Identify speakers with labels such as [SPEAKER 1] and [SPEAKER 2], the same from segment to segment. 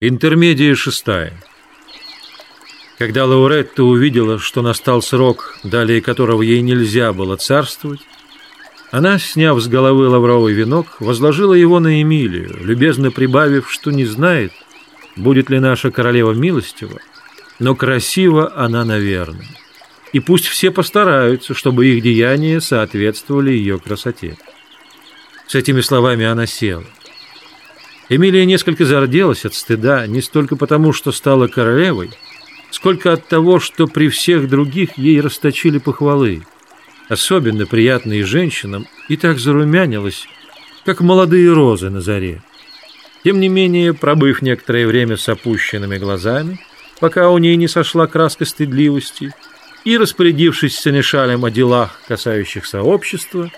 [SPEAKER 1] Интермедия шестая. Когда Лауретта увидела, что настал срок, далее которого ей нельзя было царствовать, она, сняв с головы лавровый венок, возложила его на Эмилию, любезно прибавив, что не знает, будет ли наша королева милостива, но красива она, наверное. И пусть все постараются, чтобы их деяния соответствовали ее красоте. С этими словами она села. Эмилия несколько зарделась от стыда, не столько потому, что стала королевой, сколько от того, что при всех других ей расточили похвалы, особенно приятные женщинам, и так зарумянилась, как молодые розы на заре. Тем не менее, пробыв некоторое время с опущенными глазами, пока у ней не сошла краска стыдливости, и распорядившись с Сенешалем о делах, касающихся общества,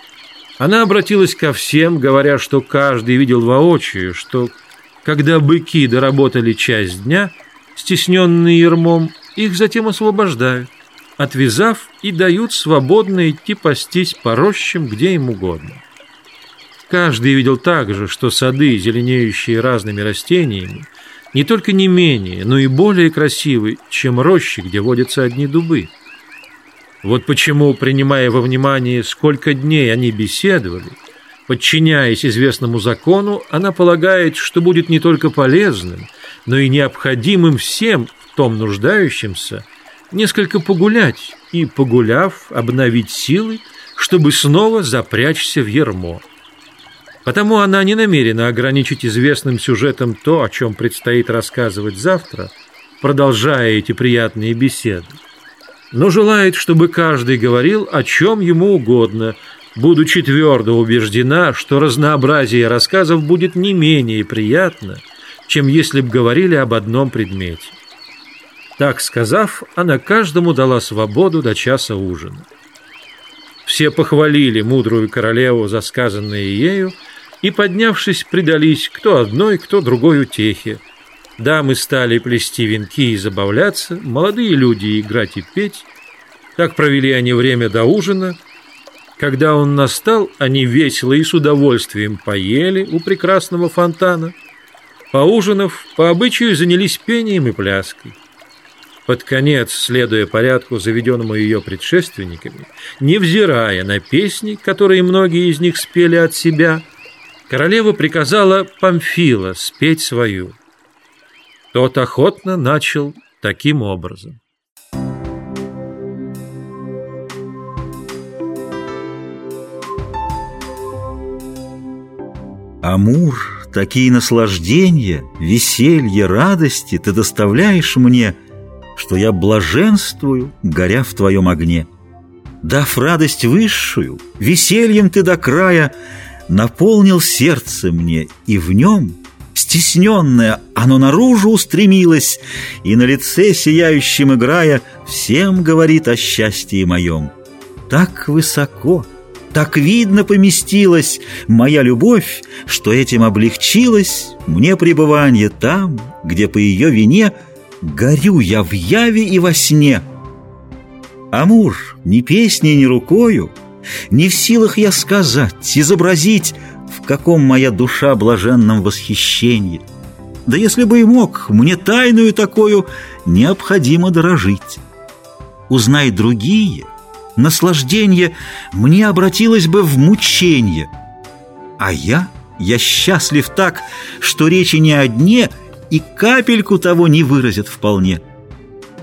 [SPEAKER 1] она обратилась ко всем, говоря, что каждый видел воочию, что, когда быки доработали часть дня, стесненные ермом, их затем освобождают, отвязав и дают свободно идти пастись по рощам, где им угодно. Каждый видел также, что сады, зеленеющие разными растениями, не только не менее, но и более красивы, чем рощи, где водятся одни дубы. Вот почему, принимая во внимание, сколько дней они беседовали, подчиняясь известному закону, она полагает, что будет не только полезным, но и необходимым всем в том нуждающимся несколько погулять и, погуляв, обновить силы, чтобы снова запрячься в ермо. Потому она не намерена ограничить известным сюжетом то, о чем предстоит рассказывать завтра, продолжая эти приятные беседы но желает, чтобы каждый говорил о чем ему угодно, будучи твердо убеждена, что разнообразие рассказов будет не менее приятно, чем если бы говорили об одном предмете. Так сказав, она каждому дала свободу до часа ужина. Все похвалили мудрую королеву за сказанное ею и, поднявшись, предались кто одной, кто другой утехе, Дамы стали плести венки и забавляться, молодые люди играть и петь. Так провели они время до ужина. Когда он настал, они весело и с удовольствием поели у прекрасного фонтана. Поужинав, по обычаю занялись пением и пляской. Под конец, следуя порядку, заведенному ее предшественниками, невзирая на песни, которые многие из них спели от себя, королева приказала Памфила спеть свою – тот охотно начал таким образом.
[SPEAKER 2] Амур, такие наслаждения, веселье, радости ты доставляешь мне, что я блаженствую, горя в твоем огне. Дав радость высшую, весельем ты до края наполнил сердце мне, и в нем Стесненное, оно наружу устремилось, и на лице, сияющем играя, всем говорит о счастье моем. Так высоко, так видно поместилась моя любовь, что этим облегчилось мне пребывание там, где по ее вине горю я в яве и во сне. Амур, ни песней, ни рукою, не в силах я сказать, изобразить, каком моя душа блаженном восхищении. Да если бы и мог, мне тайную такую необходимо дорожить. Узнай другие, наслаждение мне обратилось бы в мучение. А я, я счастлив так, что речи не о дне и капельку того не выразят вполне.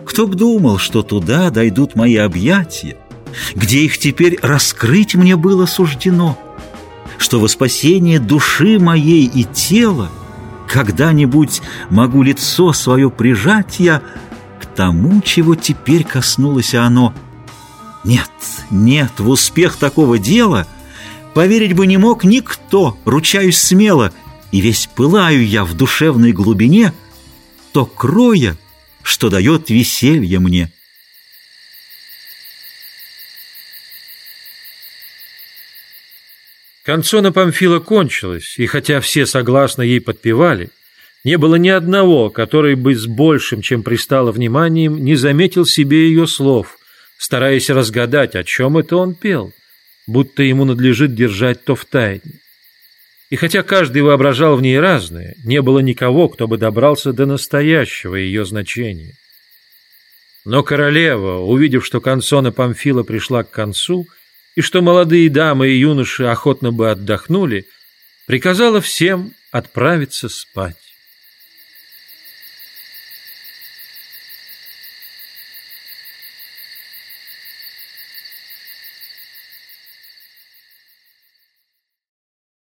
[SPEAKER 2] Кто б думал, что туда дойдут мои объятия, где их теперь раскрыть мне было суждено» что во спасение души моей и тела когда-нибудь могу лицо свое прижать я к тому, чего теперь коснулось оно. Нет, нет, в успех такого дела поверить бы не мог никто, ручаюсь смело, и весь пылаю я в душевной глубине, то кроя, что дает веселье мне.
[SPEAKER 1] Концона Памфила кончилась, и хотя все согласно ей подпевали, не было ни одного, который бы с большим, чем пристало вниманием, не заметил себе ее слов, стараясь разгадать, о чем это он пел, будто ему надлежит держать то в тайне. И хотя каждый воображал в ней разное, не было никого, кто бы добрался до настоящего ее значения. Но королева, увидев, что консона Памфила пришла к концу, и что молодые дамы и юноши охотно бы отдохнули, приказала всем отправиться спать.